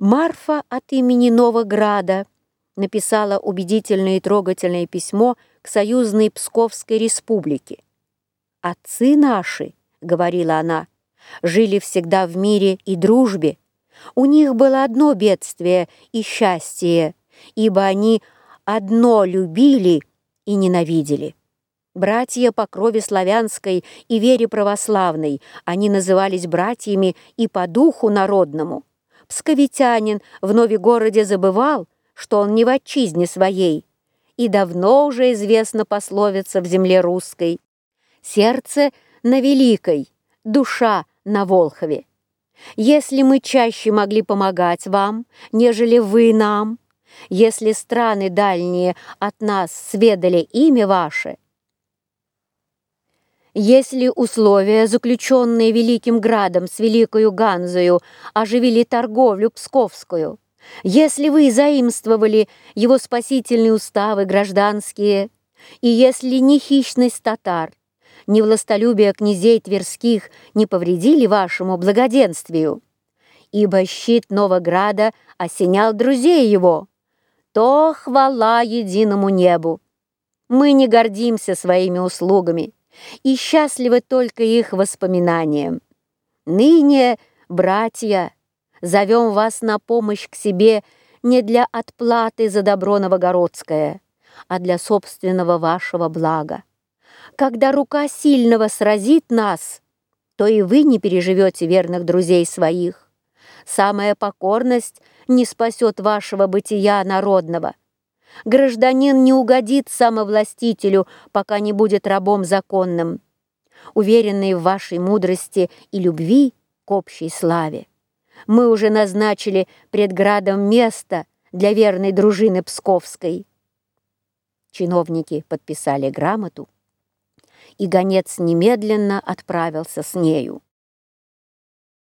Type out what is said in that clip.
Марфа от имени Новограда написала убедительное и трогательное письмо к союзной Псковской республике. «Отцы наши», — говорила она, — «жили всегда в мире и дружбе. У них было одно бедствие и счастье, ибо они одно любили и ненавидели. Братья по крови славянской и вере православной, они назывались братьями и по духу народному. Псковитянин в Новигороде забывал, что он не в отчизне своей, и давно уже известна пословица в земле русской. Сердце на Великой, душа на Волхове. Если мы чаще могли помогать вам, нежели вы нам, если страны дальние от нас сведали имя ваше, если условия, заключенные Великим Градом с Великою Ганзою, оживили торговлю псковскую, если вы заимствовали его спасительные уставы гражданские, и если ни хищность татар, ни властолюбие князей Тверских не повредили вашему благоденствию, ибо щит Новограда осенял друзей его, то хвала единому небу. Мы не гордимся своими услугами и счастливы только их воспоминанием. Ныне, братья, зовем вас на помощь к себе не для отплаты за добро новогородское, а для собственного вашего блага. Когда рука сильного сразит нас, то и вы не переживете верных друзей своих. Самая покорность не спасет вашего бытия народного. Гражданин не угодит самовластителю, пока не будет рабом законным, уверенный в вашей мудрости и любви к общей славе мы уже назначили пред градом место для верной дружины Псковской. Чиновники подписали грамоту, и гонец немедленно отправился с нею.